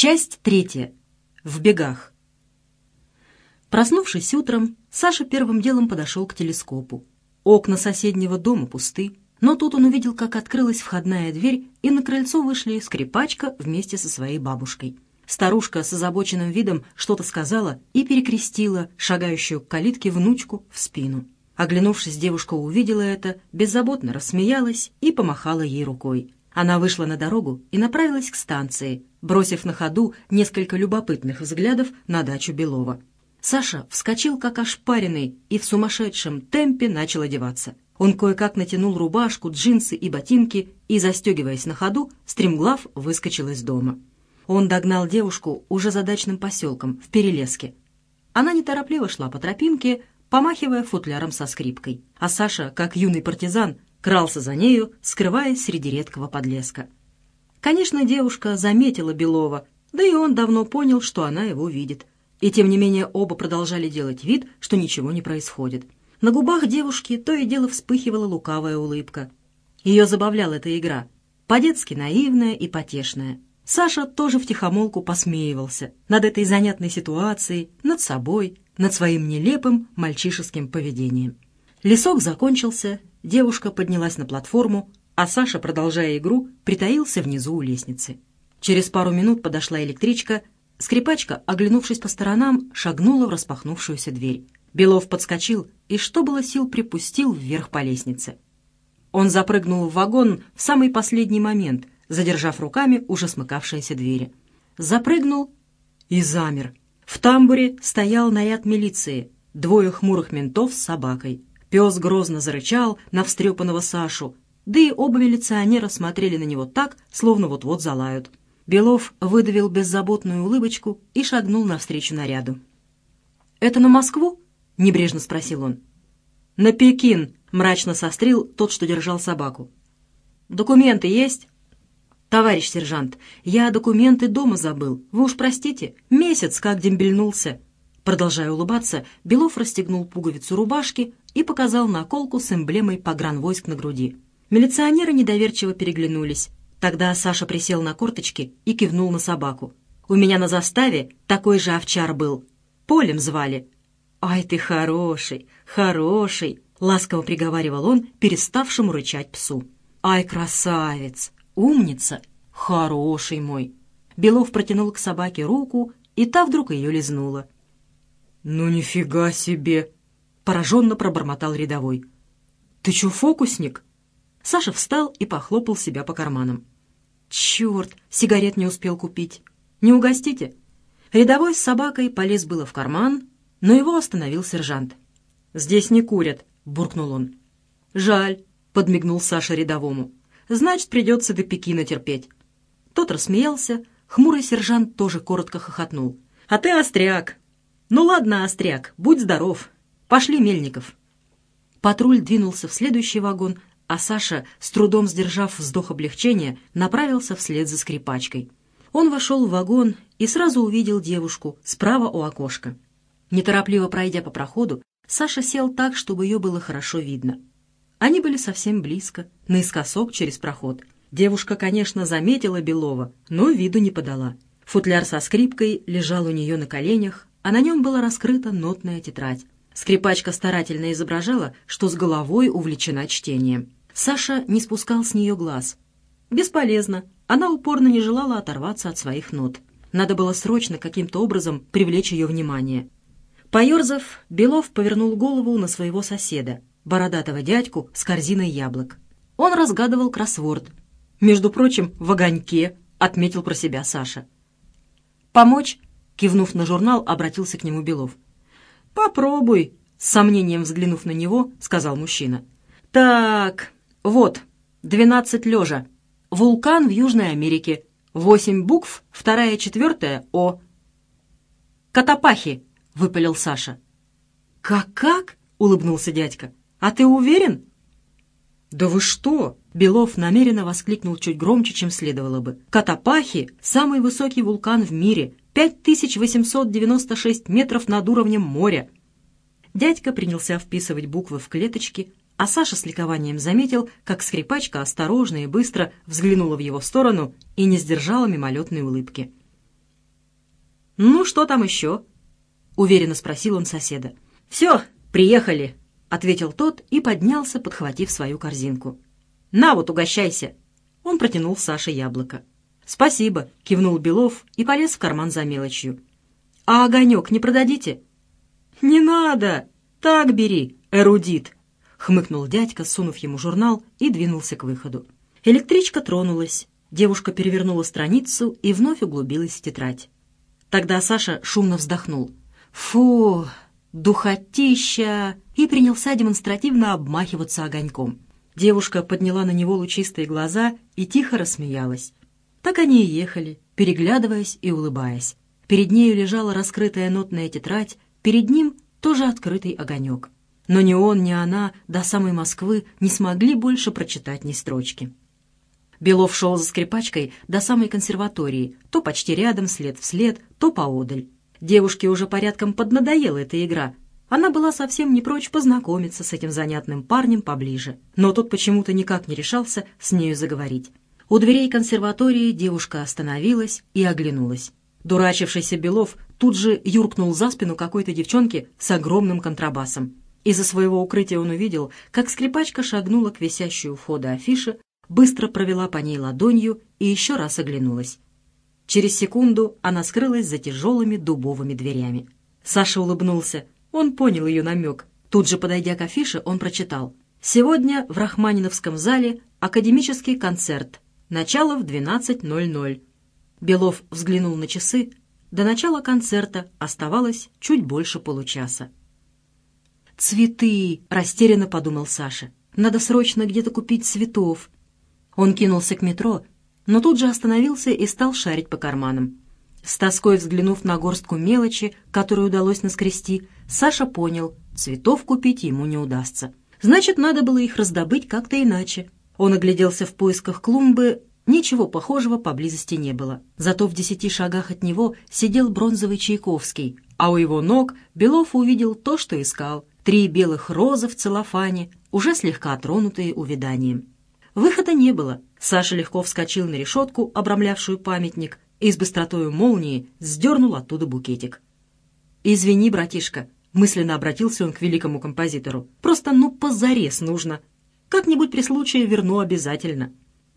Часть третья. В бегах. Проснувшись утром, Саша первым делом подошел к телескопу. Окна соседнего дома пусты, но тут он увидел, как открылась входная дверь, и на крыльцо вышли скрипачка вместе со своей бабушкой. Старушка с озабоченным видом что-то сказала и перекрестила шагающую к калитке внучку в спину. Оглянувшись, девушка увидела это, беззаботно рассмеялась и помахала ей рукой. Она вышла на дорогу и направилась к станции, бросив на ходу несколько любопытных взглядов на дачу Белова. Саша вскочил как ошпаренный и в сумасшедшем темпе начал одеваться. Он кое-как натянул рубашку, джинсы и ботинки и, застегиваясь на ходу, стремглав выскочил из дома. Он догнал девушку уже за дачным поселком, в Перелеске. Она неторопливо шла по тропинке, помахивая футляром со скрипкой. А Саша, как юный партизан, крался за нею, скрываясь среди редкого подлеска. Конечно, девушка заметила Белова, да и он давно понял, что она его видит. И тем не менее оба продолжали делать вид, что ничего не происходит. На губах девушки то и дело вспыхивала лукавая улыбка. Ее забавляла эта игра, по-детски наивная и потешная. Саша тоже втихомолку посмеивался над этой занятной ситуацией, над собой, над своим нелепым мальчишеским поведением. Лесок закончился, девушка поднялась на платформу, а Саша, продолжая игру, притаился внизу у лестницы. Через пару минут подошла электричка, скрипачка, оглянувшись по сторонам, шагнула в распахнувшуюся дверь. Белов подскочил и, что было сил, припустил вверх по лестнице. Он запрыгнул в вагон в самый последний момент, задержав руками уже смыкавшиеся двери. Запрыгнул и замер. В тамбуре стоял наряд милиции, двое хмурых ментов с собакой. Пес грозно зарычал на встрепанного Сашу, да и оба милиционера смотрели на него так, словно вот-вот залают. Белов выдавил беззаботную улыбочку и шагнул навстречу наряду. «Это на Москву?» — небрежно спросил он. «На Пекин», — мрачно сострил тот, что держал собаку. «Документы есть?» «Товарищ сержант, я документы дома забыл. Вы уж простите, месяц как дембельнулся». Продолжая улыбаться, Белов расстегнул пуговицу рубашки и показал наколку с эмблемой погранвойск на груди. Милиционеры недоверчиво переглянулись. Тогда Саша присел на корточки и кивнул на собаку. «У меня на заставе такой же овчар был. Полем звали». «Ай ты хороший, хороший!» — ласково приговаривал он переставшему рычать псу. «Ай, красавец! Умница! Хороший мой!» Белов протянул к собаке руку, и та вдруг ее лизнула. «Ну нифига себе!» — пораженно пробормотал рядовой. «Ты чё, фокусник?» Саша встал и похлопал себя по карманам. «Черт, сигарет не успел купить. Не угостите?» Рядовой с собакой полез было в карман, но его остановил сержант. «Здесь не курят», — буркнул он. «Жаль», — подмигнул Саша рядовому. «Значит, придется до Пекина терпеть». Тот рассмеялся, хмурый сержант тоже коротко хохотнул. «А ты остряк!» «Ну ладно, остряк, будь здоров. Пошли, Мельников». Патруль двинулся в следующий вагон, а Саша, с трудом сдержав вздох облегчения, направился вслед за скрипачкой. Он вошел в вагон и сразу увидел девушку справа у окошка. Неторопливо пройдя по проходу, Саша сел так, чтобы ее было хорошо видно. Они были совсем близко, наискосок через проход. Девушка, конечно, заметила Белова, но виду не подала. Футляр со скрипкой лежал у нее на коленях, а на нем была раскрыта нотная тетрадь. Скрипачка старательно изображала, что с головой увлечена чтением. Саша не спускал с нее глаз. Бесполезно. Она упорно не желала оторваться от своих нот. Надо было срочно каким-то образом привлечь ее внимание. Поерзав, Белов повернул голову на своего соседа, бородатого дядьку с корзиной яблок. Он разгадывал кроссворд. Между прочим, в огоньке, отметил про себя Саша. «Помочь?» — кивнув на журнал, обратился к нему Белов. «Попробуй», — с сомнением взглянув на него, сказал мужчина. «Так, вот, двенадцать лежа. Вулкан в Южной Америке. Восемь букв, вторая четвертая — О. «Котопахи!» — выпалил Саша. «Как-как?» — улыбнулся дядька. «А ты уверен?» «Да вы что?» — Белов намеренно воскликнул чуть громче, чем следовало бы. «Котопахи — самый высокий вулкан в мире, 5896 метров над уровнем моря». Дядька принялся вписывать буквы в клеточки, а Саша с ликованием заметил, как скрипачка осторожно и быстро взглянула в его сторону и не сдержала мимолетной улыбки. «Ну, что там еще?» — уверенно спросил он соседа. «Все, приехали», — ответил тот и поднялся, подхватив свою корзинку. «На вот, угощайся!» Он протянул Саше яблоко. «Спасибо», — кивнул Белов и полез в карман за мелочью. «А огонек не продадите?» «Не надо! Так бери, эрудит!» — хмыкнул дядька, сунув ему журнал, и двинулся к выходу. Электричка тронулась. Девушка перевернула страницу и вновь углубилась в тетрадь. Тогда Саша шумно вздохнул. «Фу, духотища!» и принялся демонстративно обмахиваться огоньком. Девушка подняла на него лучистые глаза и тихо рассмеялась. Так они и ехали, переглядываясь и улыбаясь. Перед нею лежала раскрытая нотная тетрадь, перед ним тоже открытый огонек. Но ни он, ни она до самой Москвы не смогли больше прочитать ни строчки. Белов шел за скрипачкой до самой консерватории, то почти рядом, след в след, то поодаль. Девушке уже порядком поднадоела эта игра. Она была совсем не прочь познакомиться с этим занятным парнем поближе, но тот почему-то никак не решался с нею заговорить. У дверей консерватории девушка остановилась и оглянулась. Дурачившийся Белов тут же юркнул за спину какой-то девчонки с огромным контрабасом. Из-за своего укрытия он увидел, как скрипачка шагнула к висящей у входа афише, быстро провела по ней ладонью и еще раз оглянулась. Через секунду она скрылась за тяжелыми дубовыми дверями. Саша улыбнулся. Он понял ее намек. Тут же, подойдя к афише, он прочитал. «Сегодня в Рахманиновском зале академический концерт. Начало в 12.00». Белов взглянул на часы. До начала концерта оставалось чуть больше получаса. «Цветы!» — растерянно подумал Саша. «Надо срочно где-то купить цветов. Он кинулся к метро, но тут же остановился и стал шарить по карманам. С тоской взглянув на горстку мелочи, которую удалось наскрести, Саша понял, цветов купить ему не удастся. Значит, надо было их раздобыть как-то иначе. Он огляделся в поисках клумбы, ничего похожего поблизости не было. Зато в десяти шагах от него сидел бронзовый Чайковский, а у его ног Белов увидел то, что искал. Три белых розы в целлофане, уже слегка тронутые увяданием. Выхода не было. Саша легко вскочил на решетку, обрамлявшую памятник, и с быстротой молнии сдернул оттуда букетик. «Извини, братишка», — мысленно обратился он к великому композитору. «Просто ну позарез нужно. Как-нибудь при случае верну обязательно».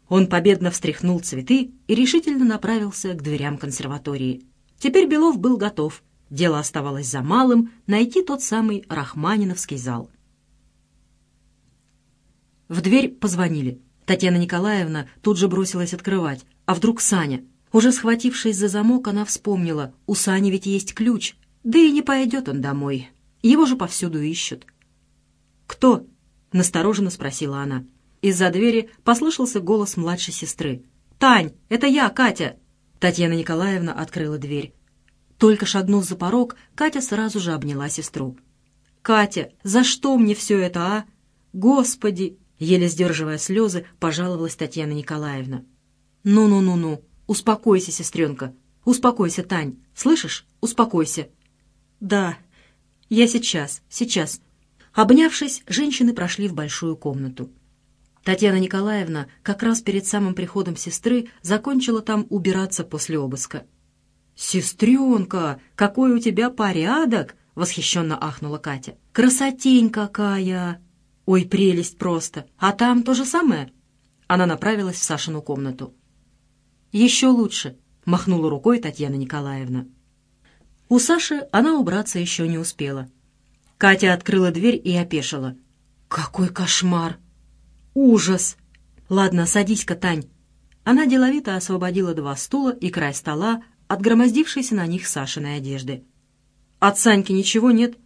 Он победно встряхнул цветы и решительно направился к дверям консерватории. Теперь Белов был готов. Дело оставалось за малым — найти тот самый Рахманиновский зал. В дверь позвонили. Татьяна Николаевна тут же бросилась открывать. А вдруг Саня? Уже схватившись за замок, она вспомнила. У Сани ведь есть ключ. Да и не пойдет он домой. Его же повсюду ищут. «Кто?» — настороженно спросила она. Из-за двери послышался голос младшей сестры. «Тань, это я, Катя!» Татьяна Николаевна открыла дверь. Только шагнув за порог, Катя сразу же обняла сестру. «Катя, за что мне все это, а? Господи, Еле сдерживая слезы, пожаловалась Татьяна Николаевна. «Ну-ну-ну-ну, успокойся, сестренка. Успокойся, Тань. Слышишь? Успокойся». «Да, я сейчас, сейчас». Обнявшись, женщины прошли в большую комнату. Татьяна Николаевна как раз перед самым приходом сестры закончила там убираться после обыска. «Сестренка, какой у тебя порядок!» — восхищенно ахнула Катя. «Красотень какая!» «Ой, прелесть просто! А там то же самое?» Она направилась в Сашину комнату. «Еще лучше!» — махнула рукой Татьяна Николаевна. У Саши она убраться еще не успела. Катя открыла дверь и опешила. «Какой кошмар! Ужас! Ладно, садись-ка, Тань!» Она деловито освободила два стула и край стола от громоздившейся на них Сашиной одежды. «От Саньки ничего нет?»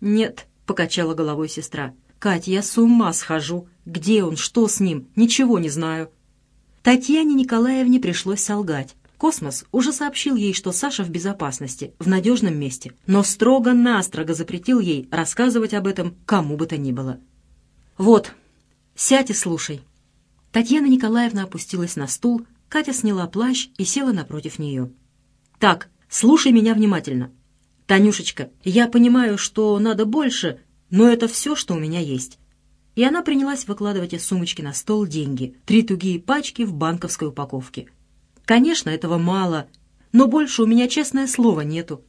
«Нет», — покачала головой сестра. «Кать, я с ума схожу. Где он, что с ним? Ничего не знаю». Татьяне Николаевне пришлось солгать. Космос уже сообщил ей, что Саша в безопасности, в надежном месте, но строго-настрого запретил ей рассказывать об этом кому бы то ни было. «Вот, сядь и слушай». Татьяна Николаевна опустилась на стул, Катя сняла плащ и села напротив нее. «Так, слушай меня внимательно. Танюшечка, я понимаю, что надо больше, но это все, что у меня есть». И она принялась выкладывать из сумочки на стол деньги, три тугие пачки в банковской упаковке. Конечно, этого мало, но больше у меня, честное слово, нету».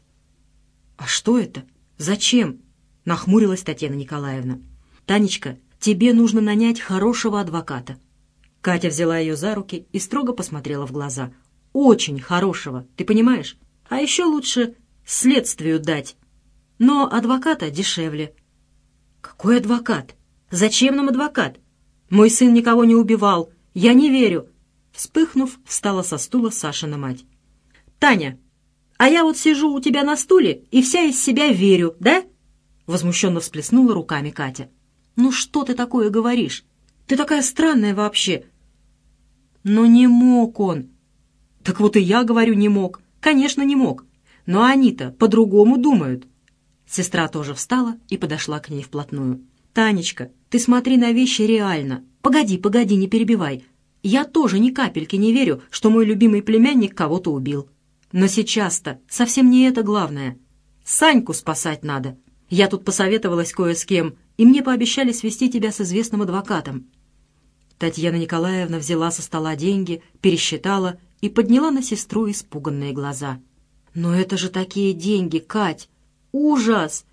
«А что это? Зачем?» — нахмурилась Татьяна Николаевна. «Танечка, тебе нужно нанять хорошего адвоката». Катя взяла ее за руки и строго посмотрела в глаза. «Очень хорошего, ты понимаешь? А еще лучше следствию дать. Но адвоката дешевле». «Какой адвокат? Зачем нам адвокат? Мой сын никого не убивал. Я не верю». Вспыхнув, встала со стула Сашина мать. «Таня, а я вот сижу у тебя на стуле и вся из себя верю, да?» Возмущенно всплеснула руками Катя. «Ну что ты такое говоришь? Ты такая странная вообще!» «Но не мог он!» «Так вот и я говорю, не мог. Конечно, не мог. Но они-то по-другому думают». Сестра тоже встала и подошла к ней вплотную. «Танечка, ты смотри на вещи реально. Погоди, погоди, не перебивай. Я тоже ни капельки не верю, что мой любимый племянник кого-то убил. Но сейчас-то совсем не это главное. Саньку спасать надо. Я тут посоветовалась кое с кем, и мне пообещали свести тебя с известным адвокатом». Татьяна Николаевна взяла со стола деньги, пересчитала и подняла на сестру испуганные глаза. «Но это же такие деньги, Кать! Ужас!»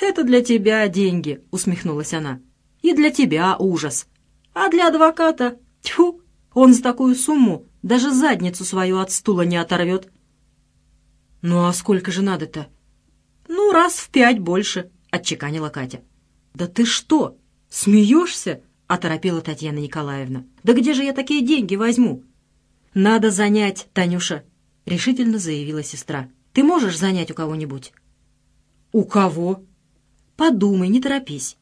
«Это для тебя деньги», — усмехнулась она. «И для тебя ужас. А для адвоката, тьфу, он за такую сумму даже задницу свою от стула не оторвет». «Ну а сколько же надо-то?» «Ну, раз в пять больше», — отчеканила Катя. «Да ты что, смеешься?» — оторопела Татьяна Николаевна. «Да где же я такие деньги возьму?» «Надо занять, Танюша», — решительно заявила сестра. «Ты можешь занять у кого-нибудь?» «У кого?» «Подумай, не торопись».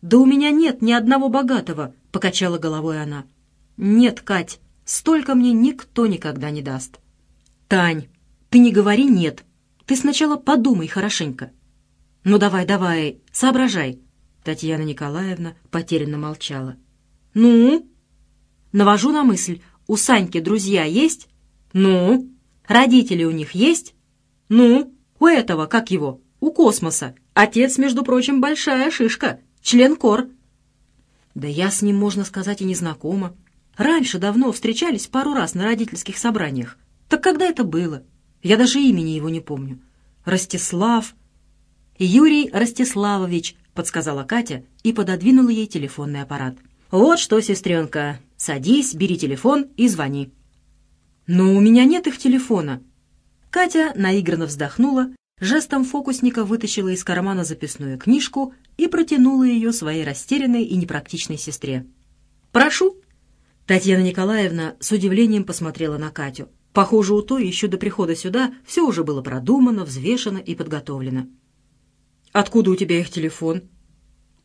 «Да у меня нет ни одного богатого», — покачала головой она. «Нет, Кать, столько мне никто никогда не даст». «Тань, ты не говори «нет», ты сначала подумай хорошенько. Ну давай, давай, соображай. Татьяна Николаевна потерянно молчала. Ну? Навожу на мысль. У Саньки друзья есть? Ну? Родители у них есть? Ну? У этого, как его? У космоса. Отец, между прочим, большая шишка. Член кор. Да я с ним, можно сказать, и не знакома. Раньше давно встречались пару раз на родительских собраниях. Так когда это было? Я даже имени его не помню. Ростислав. Юрий Ростиславович, подсказала Катя и пододвинула ей телефонный аппарат. Вот что, сестренка, садись, бери телефон и звони. Но у меня нет их телефона. Катя наигранно вздохнула, жестом фокусника вытащила из кармана записную книжку и протянула ее своей растерянной и непрактичной сестре. «Прошу». Татьяна Николаевна с удивлением посмотрела на Катю. Похоже, у той еще до прихода сюда все уже было продумано, взвешено и подготовлено. «Откуда у тебя их телефон?»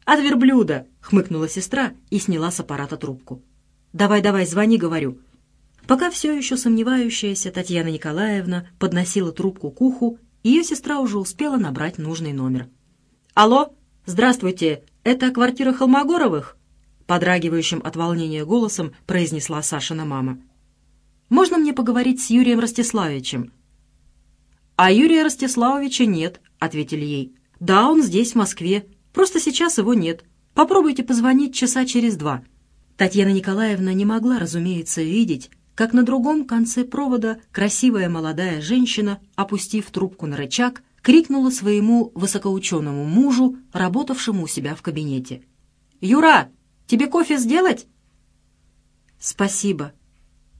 «От верблюда», — хмыкнула сестра и сняла с аппарата трубку. «Давай-давай, звони, — говорю». Пока все еще сомневающаяся Татьяна Николаевна подносила трубку к уху, ее сестра уже успела набрать нужный номер. «Алло, здравствуйте, это квартира Холмогоровых?» Подрагивающим от волнения голосом произнесла Сашина мама. Можно мне поговорить с Юрием Ростиславовичем?» «А Юрия Ростиславовича нет», — ответили ей. «Да, он здесь, в Москве. Просто сейчас его нет. Попробуйте позвонить часа через два». Татьяна Николаевна не могла, разумеется, видеть, как на другом конце провода красивая молодая женщина, опустив трубку на рычаг, крикнула своему высокоученому мужу, работавшему у себя в кабинете. «Юра, тебе кофе сделать?» «Спасибо»,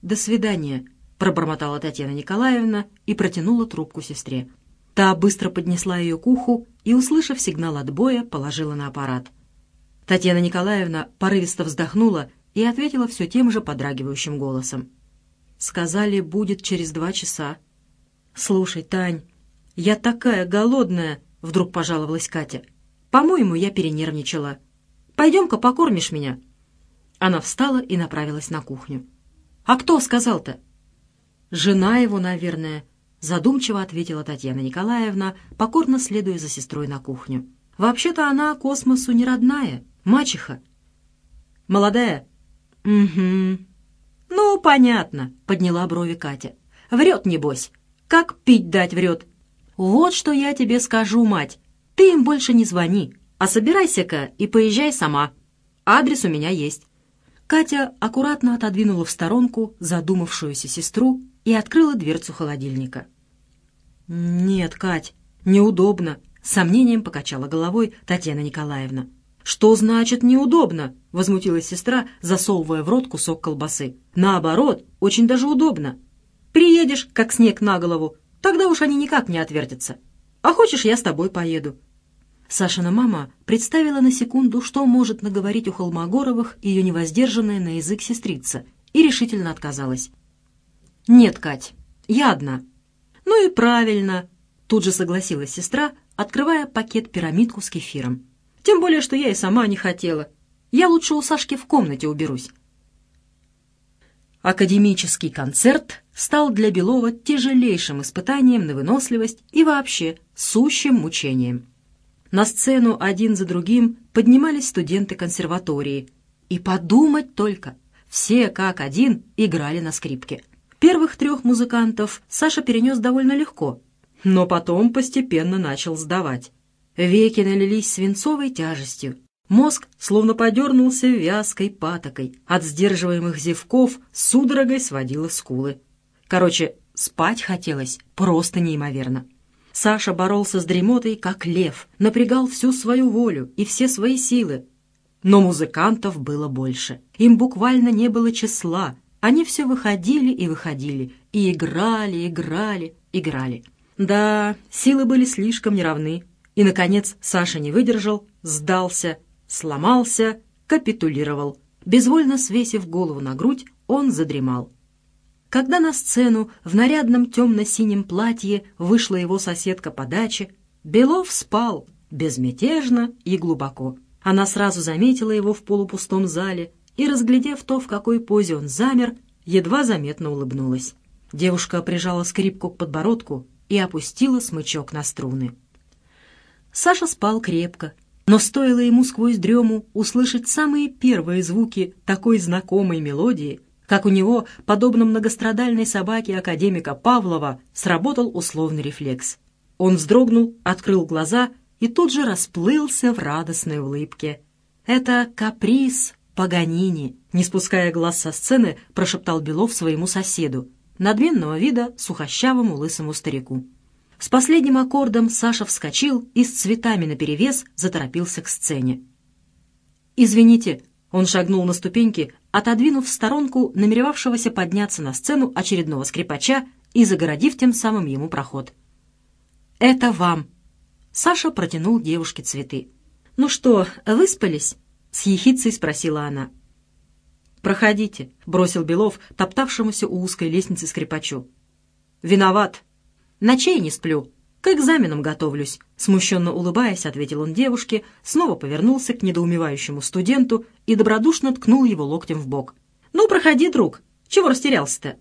«До свидания», — пробормотала Татьяна Николаевна и протянула трубку сестре. Та быстро поднесла ее к уху и, услышав сигнал отбоя, положила на аппарат. Татьяна Николаевна порывисто вздохнула и ответила все тем же подрагивающим голосом. «Сказали, будет через два часа». «Слушай, Тань, я такая голодная!» — вдруг пожаловалась Катя. «По-моему, я перенервничала. Пойдем-ка покормишь меня». Она встала и направилась на кухню. «А кто сказал-то?» «Жена его, наверное», — задумчиво ответила Татьяна Николаевна, покорно следуя за сестрой на кухню. «Вообще-то она космосу не родная, мачеха». «Молодая?» «Угу». «Ну, понятно», — подняла брови Катя. «Врет, небось. Как пить дать врет. Вот что я тебе скажу, мать. Ты им больше не звони, а собирайся-ка и поезжай сама. Адрес у меня есть». Катя аккуратно отодвинула в сторонку задумавшуюся сестру и открыла дверцу холодильника. «Нет, Кать, неудобно», — сомнением покачала головой Татьяна Николаевна. «Что значит неудобно?» — возмутилась сестра, засовывая в рот кусок колбасы. «Наоборот, очень даже удобно. Приедешь, как снег на голову, тогда уж они никак не отвертятся. А хочешь, я с тобой поеду?» Сашина мама представила на секунду, что может наговорить у Холмогоровых ее невоздержанная на язык сестрица, и решительно отказалась. «Нет, Кать, я одна». «Ну и правильно», — тут же согласилась сестра, открывая пакет-пирамидку с кефиром. «Тем более, что я и сама не хотела. Я лучше у Сашки в комнате уберусь». Академический концерт стал для Белова тяжелейшим испытанием на выносливость и вообще сущим мучением. На сцену один за другим поднимались студенты консерватории. И подумать только, все как один играли на скрипке. Первых трех музыкантов Саша перенес довольно легко, но потом постепенно начал сдавать. Веки налились свинцовой тяжестью. Мозг словно подернулся вязкой патокой. От сдерживаемых зевков судорогой сводило скулы. Короче, спать хотелось просто неимоверно. Саша боролся с дремотой, как лев, напрягал всю свою волю и все свои силы. Но музыкантов было больше. Им буквально не было числа. Они все выходили и выходили, и играли, играли, играли. Да, силы были слишком неравны. И, наконец, Саша не выдержал, сдался, сломался, капитулировал. Безвольно свесив голову на грудь, он задремал. Когда на сцену в нарядном темно-синем платье вышла его соседка по даче, Белов спал безмятежно и глубоко. Она сразу заметила его в полупустом зале и, разглядев то, в какой позе он замер, едва заметно улыбнулась. Девушка прижала скрипку к подбородку и опустила смычок на струны. Саша спал крепко, но стоило ему сквозь дрему услышать самые первые звуки такой знакомой мелодии — как у него, подобно многострадальной собаке академика Павлова, сработал условный рефлекс. Он вздрогнул, открыл глаза и тут же расплылся в радостной улыбке. «Это каприз Паганини», — не спуская глаз со сцены, прошептал Белов своему соседу, надменного вида сухощавому лысому старику. С последним аккордом Саша вскочил и с цветами наперевес заторопился к сцене. «Извините», — он шагнул на ступеньки, отодвинув в сторонку намеревавшегося подняться на сцену очередного скрипача и загородив тем самым ему проход. «Это вам!» Саша протянул девушке цветы. «Ну что, выспались?» — с ехицей спросила она. «Проходите», — бросил Белов, топтавшемуся у узкой лестницы скрипачу. «Виноват. Ночей не сплю. «К экзаменам готовлюсь», — смущенно улыбаясь, ответил он девушке, снова повернулся к недоумевающему студенту и добродушно ткнул его локтем в бок. «Ну, проходи, друг. Чего растерялся-то?»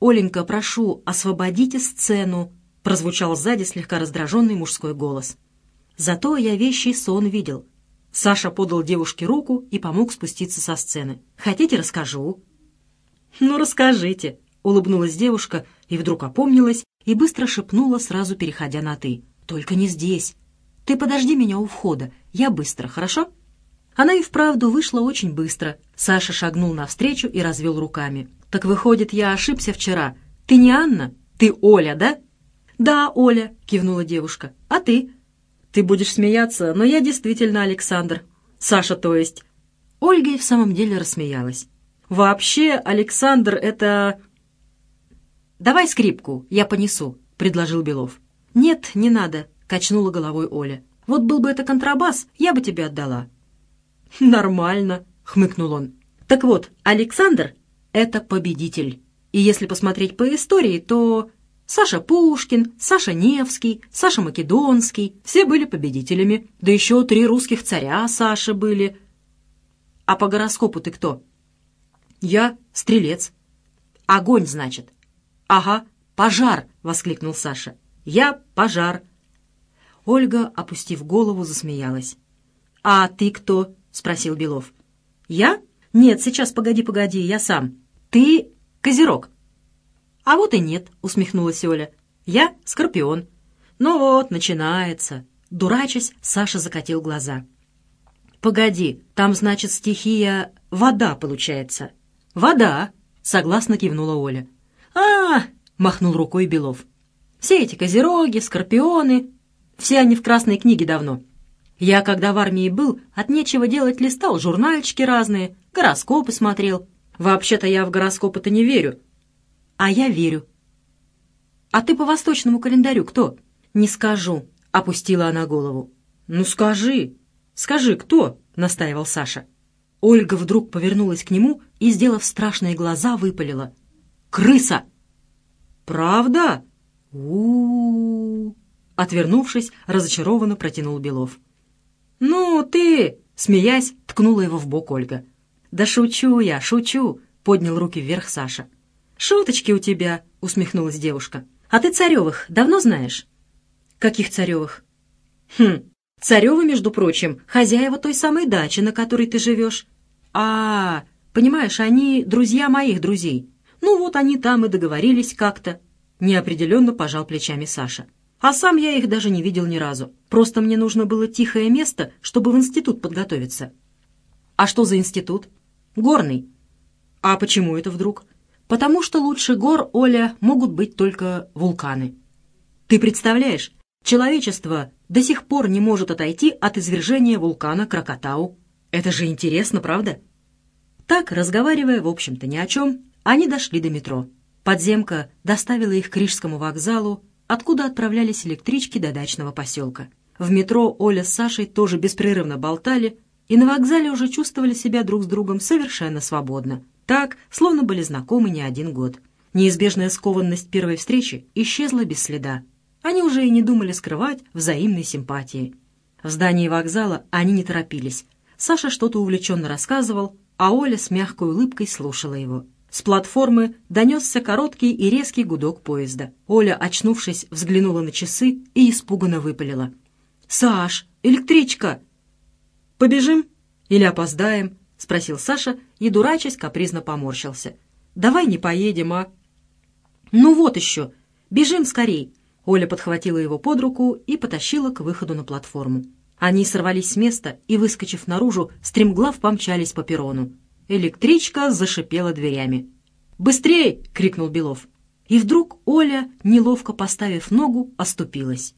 «Оленька, прошу, освободите сцену», — прозвучал сзади слегка раздраженный мужской голос. «Зато я вещий сон видел». Саша подал девушке руку и помог спуститься со сцены. «Хотите, расскажу?» «Ну, расскажите», — улыбнулась девушка и вдруг опомнилась и быстро шепнула, сразу переходя на «ты». «Только не здесь. Ты подожди меня у входа. Я быстро, хорошо?» Она и вправду вышла очень быстро. Саша шагнул навстречу и развел руками. «Так выходит, я ошибся вчера. Ты не Анна? Ты Оля, да?» «Да, Оля», — кивнула девушка. «А ты?» «Ты будешь смеяться, но я действительно Александр. Саша, то есть». Ольга и в самом деле рассмеялась. «Вообще, Александр — это «Давай скрипку, я понесу», — предложил Белов. «Нет, не надо», — качнула головой Оля. «Вот был бы это контрабас, я бы тебе отдала». «Нормально», — хмыкнул он. «Так вот, Александр — это победитель. И если посмотреть по истории, то Саша Пушкин, Саша Невский, Саша Македонский — все были победителями. Да еще три русских царя Саши были. А по гороскопу ты кто?» «Я стрелец». «Огонь, значит». «Ага, пожар!» — воскликнул Саша. «Я пожар!» Ольга, опустив голову, засмеялась. «А ты кто?» — спросил Белов. «Я? Нет, сейчас, погоди, погоди, я сам. Ты козерог». «А вот и нет», — усмехнулась Оля. «Я скорпион». «Ну вот, начинается». Дурачась, Саша закатил глаза. «Погоди, там, значит, стихия вода получается». «Вода», — согласно кивнула Оля. а, махнул рукой Белов. «Все эти козероги, скорпионы, все они в красной книге давно. Я, когда в армии был, от нечего делать листал журнальчики разные, гороскопы смотрел. Вообще-то я в гороскопы-то не верю. А я верю. А ты по восточному календарю кто? Не скажу, опустила она голову. Ну скажи, скажи, кто? настаивал Саша. Ольга вдруг повернулась к нему и, сделав страшные глаза, выпалила. «Крыса!» «Правда?» у, Отвернувшись, разочарованно протянул Белов. «Ну, ты!» — смеясь, ткнула его в бок Ольга. «Да шучу я, шучу!» — поднял руки вверх Саша. «Шуточки у тебя!» — усмехнулась девушка. «А ты Царевых давно знаешь?» «Каких Царевых?» «Хм, Царевы, между прочим, хозяева той самой дачи, на которой ты живешь. А, -а, -а понимаешь, они друзья моих друзей. Ну вот они там и договорились как-то». Неопределенно пожал плечами Саша. А сам я их даже не видел ни разу. Просто мне нужно было тихое место, чтобы в институт подготовиться. А что за институт? Горный. А почему это вдруг? Потому что лучше гор, Оля, могут быть только вулканы. Ты представляешь, человечество до сих пор не может отойти от извержения вулкана Кракатау. Это же интересно, правда? Так, разговаривая, в общем-то, ни о чем, они дошли до метро. Подземка доставила их к Рижскому вокзалу, откуда отправлялись электрички до дачного поселка. В метро Оля с Сашей тоже беспрерывно болтали, и на вокзале уже чувствовали себя друг с другом совершенно свободно. Так, словно были знакомы не один год. Неизбежная скованность первой встречи исчезла без следа. Они уже и не думали скрывать взаимной симпатии. В здании вокзала они не торопились. Саша что-то увлеченно рассказывал, а Оля с мягкой улыбкой слушала его. С платформы донесся короткий и резкий гудок поезда. Оля, очнувшись, взглянула на часы и испуганно выпалила. «Саш, электричка!» «Побежим или опоздаем?» — спросил Саша и, дурачась, капризно поморщился. «Давай не поедем, а?» «Ну вот еще! Бежим скорей!» Оля подхватила его под руку и потащила к выходу на платформу. Они сорвались с места и, выскочив наружу, стремглав помчались по перрону. Электричка зашипела дверями. «Быстрей!» — крикнул Белов. И вдруг Оля, неловко поставив ногу, оступилась.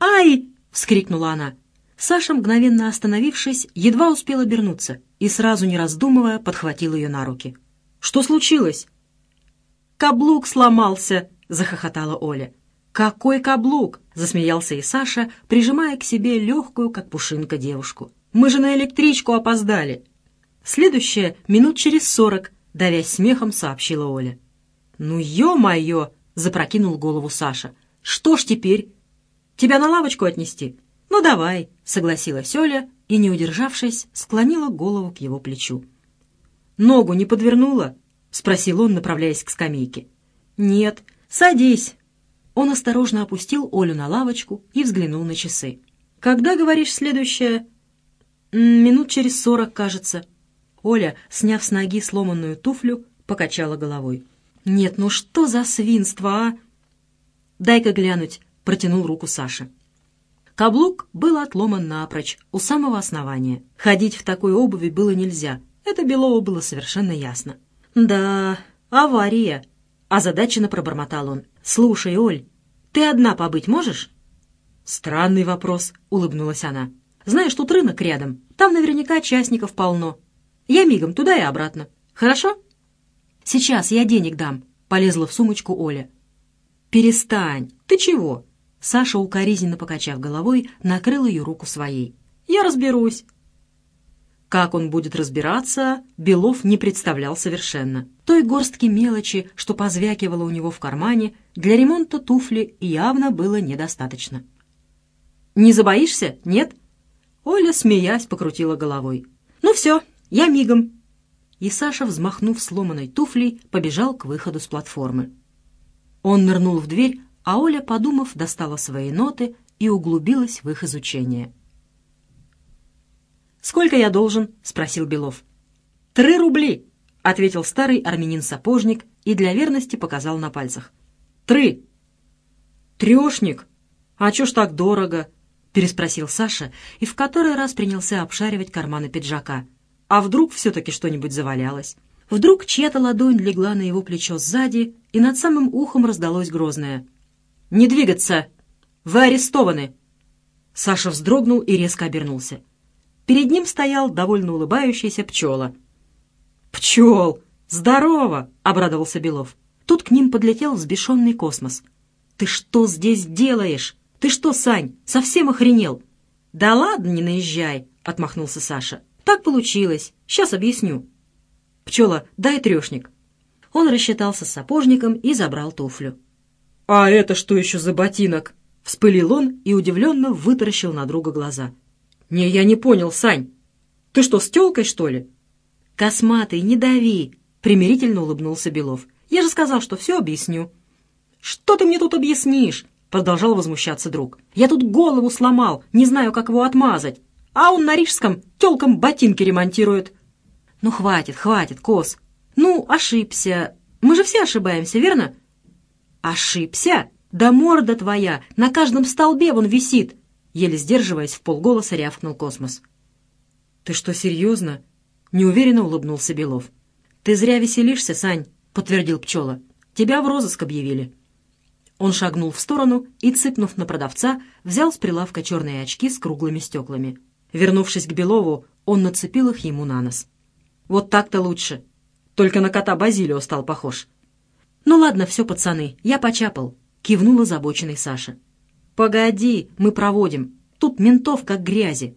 «Ай!» — вскрикнула она. Саша, мгновенно остановившись, едва успел обернуться и, сразу не раздумывая, подхватил ее на руки. «Что случилось?» «Каблук сломался!» — захохотала Оля. «Какой каблук?» — засмеялся и Саша, прижимая к себе легкую, как пушинка, девушку. «Мы же на электричку опоздали!» Следующее минут через сорок, давясь смехом, сообщила Оля. «Ну, ё-моё!» — запрокинул голову Саша. «Что ж теперь? Тебя на лавочку отнести?» «Ну, давай», — согласилась Оля и, не удержавшись, склонила голову к его плечу. «Ногу не подвернула?» — спросил он, направляясь к скамейке. «Нет. Садись». Он осторожно опустил Олю на лавочку и взглянул на часы. «Когда, говоришь, следующее?» «Минут через сорок, кажется». Оля, сняв с ноги сломанную туфлю, покачала головой. «Нет, ну что за свинство, а?» «Дай-ка глянуть», — протянул руку Саша. Каблук был отломан напрочь, у самого основания. Ходить в такой обуви было нельзя. Это Белову было совершенно ясно. «Да, авария», — озадаченно пробормотал он. «Слушай, Оль, ты одна побыть можешь?» «Странный вопрос», — улыбнулась она. «Знаешь, тут рынок рядом. Там наверняка частников полно. Я мигом туда и обратно. Хорошо?» «Сейчас я денег дам», — полезла в сумочку Оля. «Перестань! Ты чего?» Саша, укоризненно покачав головой, накрыл ее руку своей. «Я разберусь». Как он будет разбираться, Белов не представлял совершенно. Той горстки мелочи, что позвякивало у него в кармане, для ремонта туфли явно было недостаточно. «Не забоишься? Нет?» Оля, смеясь, покрутила головой. «Ну все, «Я мигом!» И Саша, взмахнув сломанной туфлей, побежал к выходу с платформы. Он нырнул в дверь, а Оля, подумав, достала свои ноты и углубилась в их изучение. «Сколько я должен?» — спросил Белов. «Три рубли!» — ответил старый армянин-сапожник и для верности показал на пальцах. «Три!» «Трешник? А чё ж так дорого?» — переспросил Саша и в который раз принялся обшаривать карманы пиджака — а вдруг все-таки что-нибудь завалялось? Вдруг чья-то ладонь легла на его плечо сзади, и над самым ухом раздалось грозное. «Не двигаться! Вы арестованы!» Саша вздрогнул и резко обернулся. Перед ним стоял довольно улыбающийся пчела. «Пчел! Здорово!» — обрадовался Белов. Тут к ним подлетел взбешенный космос. «Ты что здесь делаешь? Ты что, Сань, совсем охренел?» «Да ладно, не наезжай!» — отмахнулся Саша. «Так получилось. Сейчас объясню». «Пчела, дай трешник». Он рассчитался с сапожником и забрал туфлю. «А это что еще за ботинок?» Вспылил он и удивленно вытаращил на друга глаза. «Не, я не понял, Сань. Ты что, с тёлкой, что ли?» «Косматый, не дави!» — примирительно улыбнулся Белов. «Я же сказал, что все объясню». «Что ты мне тут объяснишь?» — продолжал возмущаться друг. «Я тут голову сломал, не знаю, как его отмазать. А он на Рижском тёлкам ботинки ремонтирует». «Ну, хватит, хватит, Кос. Ну, ошибся. Мы же все ошибаемся, верно?» «Ошибся? Да морда твоя на каждом столбе вон висит!» Еле сдерживаясь, вполголоса рявкнул Космос. «Ты что, серьезно?» — неуверенно улыбнулся Белов. «Ты зря веселишься, Сань», — подтвердил Пчела. «Тебя в розыск объявили». Он шагнул в сторону и, цыпнув на продавца, взял с прилавка черные очки с круглыми стеклами. Вернувшись к Белову, он нацепил их ему на нос. «Вот так-то лучше. Только на кота Базилио стал похож». «Ну ладно, все, пацаны, я почапал», — кивнул озабоченный Саша. «Погоди, мы проводим. Тут ментов как грязи».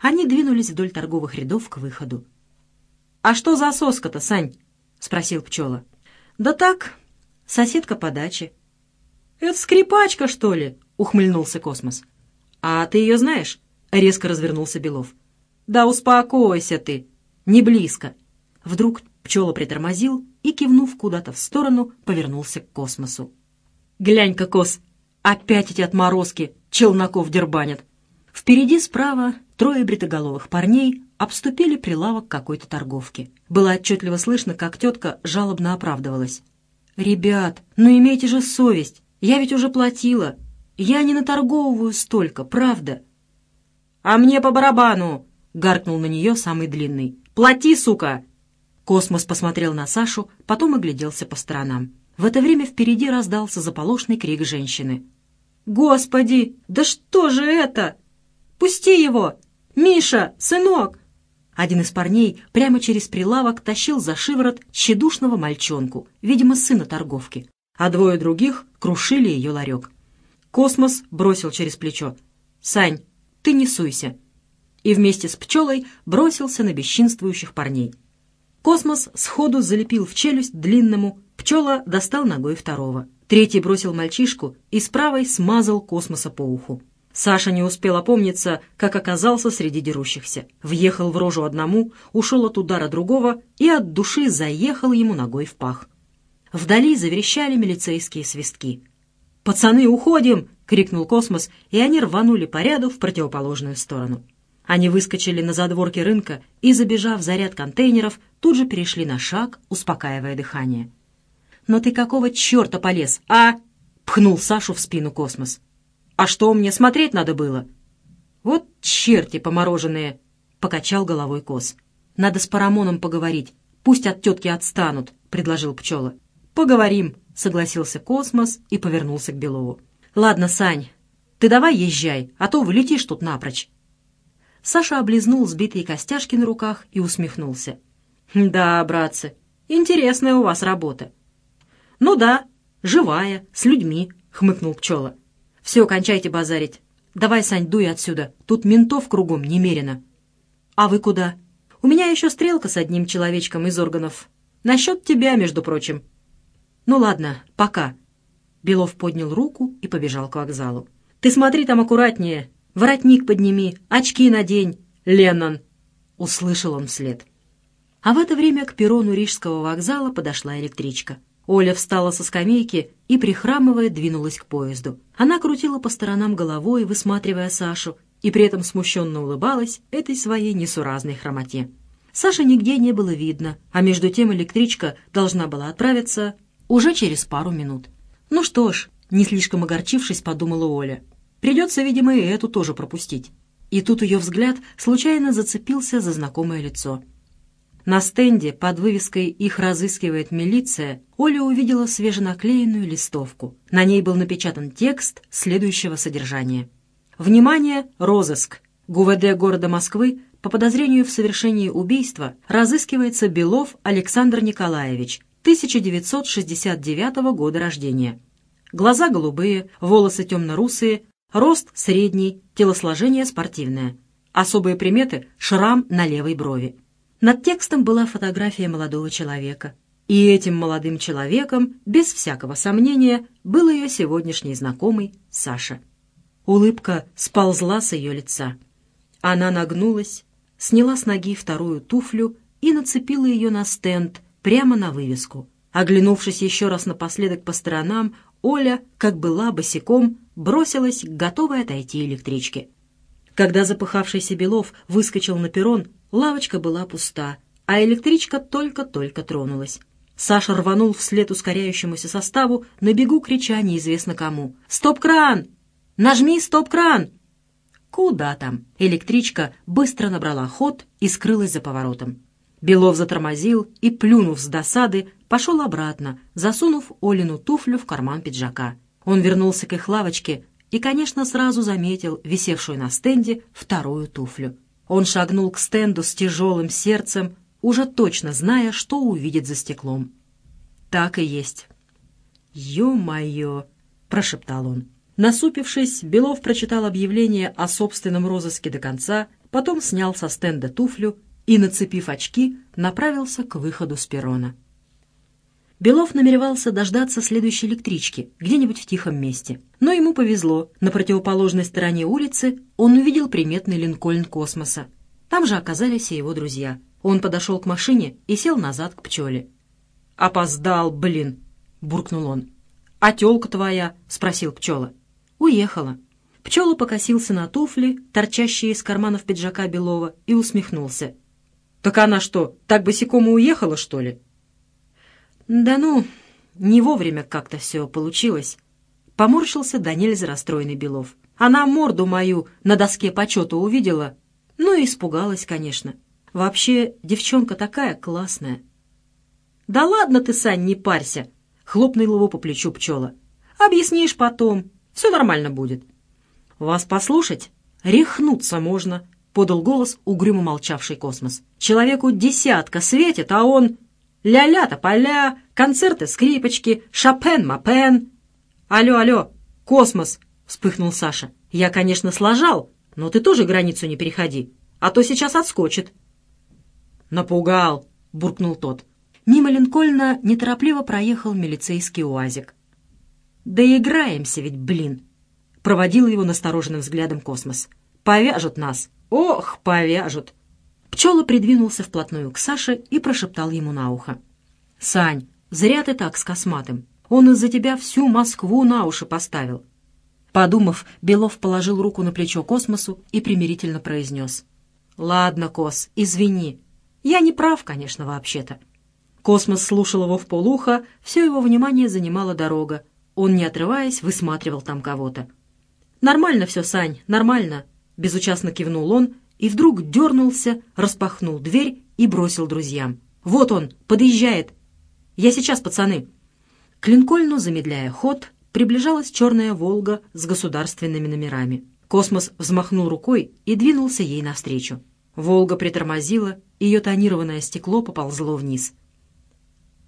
Они двинулись вдоль торговых рядов к выходу. «А что за соска-то, Сань?» — спросил Пчела. «Да так, соседка по даче». «Это скрипачка, что ли?» — ухмыльнулся Космос. «А ты ее знаешь?» — резко развернулся Белов. «Да успокойся ты, не близко». Вдруг Пчела притормозил и, кивнув куда-то в сторону, повернулся к космосу. «Глянь-ка, Кос, опять эти отморозки челноков дербанят!» Впереди справа трое бритоголовых парней обступили прилавок какой-то торговки. Было отчетливо слышно, как тетка жалобно оправдывалась. «Ребят, ну имейте же совесть, я ведь уже платила. Я не наторговываю столько, правда?» «А мне по барабану!» — гаркнул на нее самый длинный. «Плати, сука!» Космос посмотрел на Сашу, потом огляделся по сторонам. В это время впереди раздался заполошный крик женщины. «Господи, да что же это? Пусти его! Миша, сынок!» Один из парней прямо через прилавок тащил за шиворот тщедушного мальчонку, видимо, сына торговки, а двое других крушили ее ларек. Космос бросил через плечо. «Сань, ты не суйся!» И вместе с Пчелой бросился на бесчинствующих парней. Космос сходу залепил в челюсть длинному, Пчела достал ногой второго. Третий бросил мальчишку и с правой смазал Космоса по уху. Саша не успел опомниться, как оказался среди дерущихся. Въехал в рожу одному, ушел от удара другого и от души заехал ему ногой в пах. Вдали заверещали милицейские свистки. «Пацаны, уходим!» — крикнул космос, и они рванули по ряду в противоположную сторону. Они выскочили на задворки рынка и, забежав за ряд контейнеров, тут же перешли на шаг, успокаивая дыхание. «Но ты какого черта полез, а?» — пхнул Сашу в спину космос. «А что, мне смотреть надо было?» «Вот черти помороженные!» — покачал головой кос. «Надо с Парамоном поговорить. Пусть от тетки отстанут», — предложил пчела. «Поговорим», — согласился космос и повернулся к Белову. «Ладно, Сань, ты давай езжай, а то вылетишь тут напрочь». Саша облизнул сбитые костяшки на руках и усмехнулся. «Да, братцы, интересная у вас работа». «Ну да, живая, с людьми», — хмыкнул пчела. «Все, кончайте базарить. Давай, Сань, дуй отсюда. Тут ментов кругом немерено». «А вы куда?» «У меня еще стрелка с одним человечком из органов. Насчет тебя, между прочим». «Ну ладно, пока». Белов поднял руку и побежал к вокзалу. «Ты смотри там аккуратнее. Воротник подними, очки надень, Леннон!» — услышал он вслед. А в это время к перрону Рижского вокзала подошла электричка. Оля встала со скамейки и, прихрамывая, двинулась к поезду. Она крутила по сторонам головой, высматривая Сашу, и при этом смущенно улыбалась этой своей несуразной хромоте. Саши нигде не было видно, а между тем электричка должна была отправиться уже через пару минут. «Ну что ж», — не слишком огорчившись, подумала Оля, Придется, видимо, и эту тоже пропустить. И тут ее взгляд случайно зацепился за знакомое лицо. На стенде под вывеской «Их разыскивает милиция» Оля увидела свеженаклеенную листовку. На ней был напечатан текст следующего содержания. «Внимание! Розыск! ГУВД города Москвы по подозрению в совершении убийства разыскивается Белов Александр Николаевич, 1969 года рождения. Глаза голубые, волосы темно-русые, рост средний, телосложение спортивное. Особые приметы – шрам на левой брови. Над текстом была фотография молодого человека. И этим молодым человеком, без всякого сомнения, был ее сегодняшний знакомый Саша. Улыбка сползла с ее лица. Она нагнулась, сняла с ноги вторую туфлю и нацепила ее на стенд, прямо на вывеску. Оглянувшись еще раз напоследок по сторонам, Оля, как была босиком, бросилась к готовой отойти электричке. Когда запыхавшийся Белов выскочил на перрон, лавочка была пуста, а электричка только-только тронулась. Саша рванул вслед ускоряющемуся составу, на бегу крича неизвестно кому. «Стоп-кран! Нажми стоп-кран!» Куда там? Электричка быстро набрала ход и скрылась за поворотом. Белов затормозил и, плюнув с досады, пошел обратно, засунув Олину туфлю в карман пиджака. Он вернулся к их лавочке и, конечно, сразу заметил висевшую на стенде вторую туфлю. Он шагнул к стенду с тяжелым сердцем, уже точно зная, что увидит за стеклом. Так и есть. «Ё-моё!» — прошептал он. Насупившись, Белов прочитал объявление о собственном розыске до конца, потом снял со стенда туфлю и, нацепив очки, направился к выходу с перрона. Белов намеревался дождаться следующей электрички, где-нибудь в тихом месте. Но ему повезло. На противоположной стороне улицы он увидел приметный линкольн космоса. Там же оказались и его друзья. Он подошел к машине и сел назад к пчеле. «Опоздал, блин!» — буркнул он. «А тёлка твоя?» — спросил пчела. Уехала. Пчела покосился на туфли, торчащие из карманов пиджака Белова, и усмехнулся. «Так она что, так босиком и уехала, что ли?» «Да ну, не вовремя как-то все получилось». Поморщился да нельзя расстроенный Белов. Она морду мою на доске почета увидела, ну и испугалась, конечно. Вообще, девчонка такая классная. «Да ладно ты, Сань, не парься!» — хлопнул его по плечу пчела. «Объяснишь потом, все нормально будет». «Вас послушать? Рехнуться можно», — подал голос угрюмо молчавший космос. «Человеку десятка светит, а он... Ля-ля-то поля, концерты скрипочки, Шопен-Мопен». «Алло, алло, космос!» — вспыхнул Саша. «Я, конечно, сложал, но ты тоже границу не переходи, а то сейчас отскочит». «Напугал!» — буркнул тот. Мимо Линкольна неторопливо проехал милицейский уазик. «Да играемся ведь, блин!» — проводил его настороженным взглядом космос. «Повяжут нас! Ох, повяжут!» Пчела придвинулся вплотную к Саше и прошептал ему на ухо. «Сань, зря ты так с косматым. Он из-за тебя всю Москву на уши поставил». Подумав, Белов положил руку на плечо космосу и примирительно произнес. «Ладно, Кос, извини. Я не прав, конечно, вообще-то». Космос слушал его вполуха, все его внимание занимала дорога, он, не отрываясь, высматривал там кого-то. «Нормально все, Сань, нормально», — безучастно кивнул он и вдруг дернулся, распахнул дверь и бросил друзьям. «Вот он, подъезжает! Я сейчас, пацаны!» К Линкольну, замедляя ход, приближалась черная «Волга» с государственными номерами. Космос взмахнул рукой и двинулся ей навстречу. «Волга» притормозила, ее тонированное стекло поползло вниз.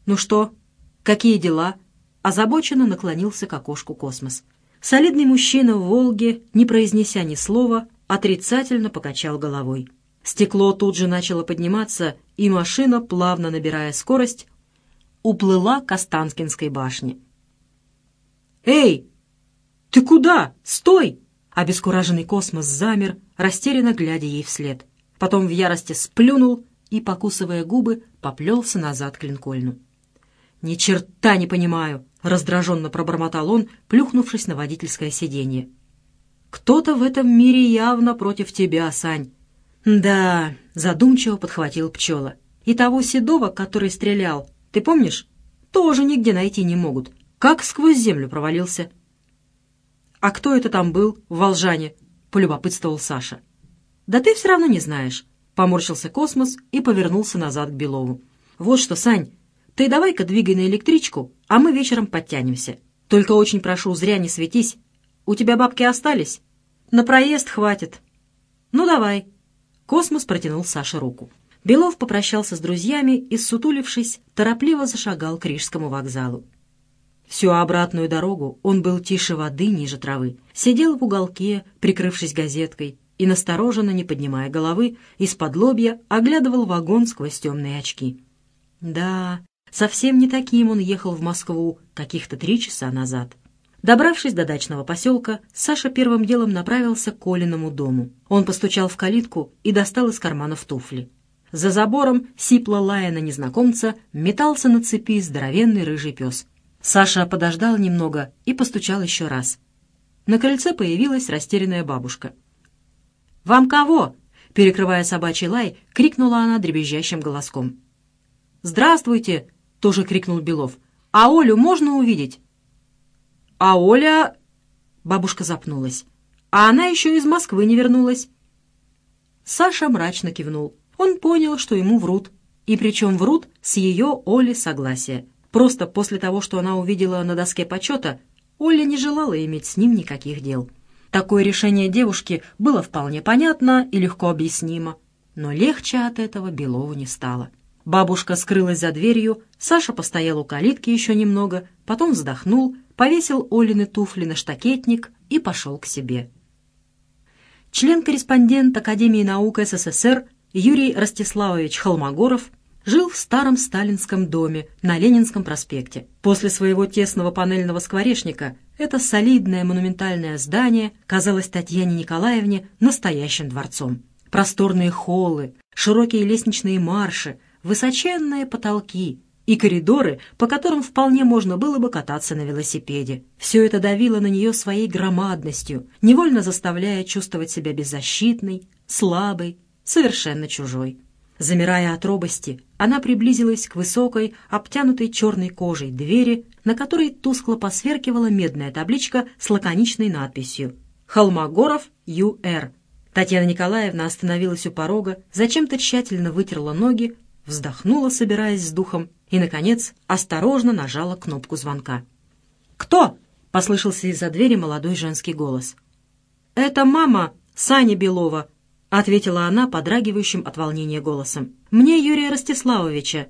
«Ну что? Какие дела?» озабоченно наклонился к окошку космос. Солидный мужчина в «Волге», не произнеся ни слова, отрицательно покачал головой. Стекло тут же начало подниматься, и машина, плавно набирая скорость, уплыла к Останкинской башне. «Эй! Ты куда? Стой!» Обескураженный космос замер, растерянно глядя ей вслед. Потом в ярости сплюнул и, покусывая губы, поплелся назад к Линкольну. «Ни черта не понимаю!» — раздраженно пробормотал он, плюхнувшись на водительское сиденье. «Кто-то в этом мире явно против тебя, Сань». «Да», — задумчиво подхватил пчела. «И того седого, который стрелял, ты помнишь? Тоже нигде найти не могут. Как сквозь землю провалился». «А кто это там был в Волжане?» — полюбопытствовал Саша. «Да ты все равно не знаешь. Поморщился космос и повернулся назад к Белову. «Вот что, Сань, ты давай-ка двигай на электричку, а мы вечером подтянемся. Только очень прошу, зря не светись. У тебя бабки остались? На проезд хватит. Ну, давай». Космос протянул Саше руку. Белов попрощался с друзьями и, сутулившись, торопливо зашагал к Рижскому вокзалу. Всю обратную дорогу он был тише воды, ниже травы. Сидел в уголке, прикрывшись газеткой, и, настороженно, не поднимая головы, из-под лобья оглядывал вагон сквозь темные очки. Да, совсем не таким он ехал в Москву каких-то три часа назад. Добравшись до дачного поселка, Саша первым делом направился к Колиному дому. Он постучал в калитку и достал из карманов туфли. За забором, сипло лая на незнакомца, метался на цепи здоровенный рыжий пес. Саша подождал немного и постучал еще раз. На крыльце появилась растерянная бабушка. «Вам кого?» — перекрывая собачий лай, крикнула она дребезжащим голоском. «Здравствуйте!» — тоже крикнул Белов. «А Олю можно увидеть?» «А Оля...» — бабушка запнулась. «А она еще из Москвы не вернулась». Саша мрачно кивнул. Он понял, что ему врут. И причем врут с ее Оли согласия. Просто после того, что она увидела на доске почета, Оля не желала иметь с ним никаких дел. Такое решение девушки было вполне понятно и легко объяснимо, но легче от этого Белову не стало. Бабушка скрылась за дверью, Саша постоял у калитки еще немного, потом вздохнул, повесил Олины туфли на штакетник и пошел к себе. Член-корреспондент Академии наук СССР Юрий Ростиславович Холмогоров жил в старом сталинском доме на Ленинском проспекте. После своего тесного панельного скворечника это солидное монументальное здание казалось Татьяне Николаевне настоящим дворцом. Просторные холлы, широкие лестничные марши, высоченные потолки и коридоры, по которым вполне можно было бы кататься на велосипеде. Все это давило на нее своей громадностью, невольно заставляя чувствовать себя беззащитной, слабой, совершенно чужой. Замирая от робости, она приблизилась к высокой, обтянутой черной кожей двери, на которой тускло посверкивала медная табличка с лаконичной надписью «Холмогоров Ю.Р». Татьяна Николаевна остановилась у порога, зачем-то тщательно вытерла ноги, вздохнула, собираясь с духом, и, наконец, осторожно нажала кнопку звонка. «Кто?» — послышался из-за двери молодой женский голос. «Это мама Саня Белова», — ответила она подрагивающим от волнения голосом. «Мне Юрия Ростиславовича,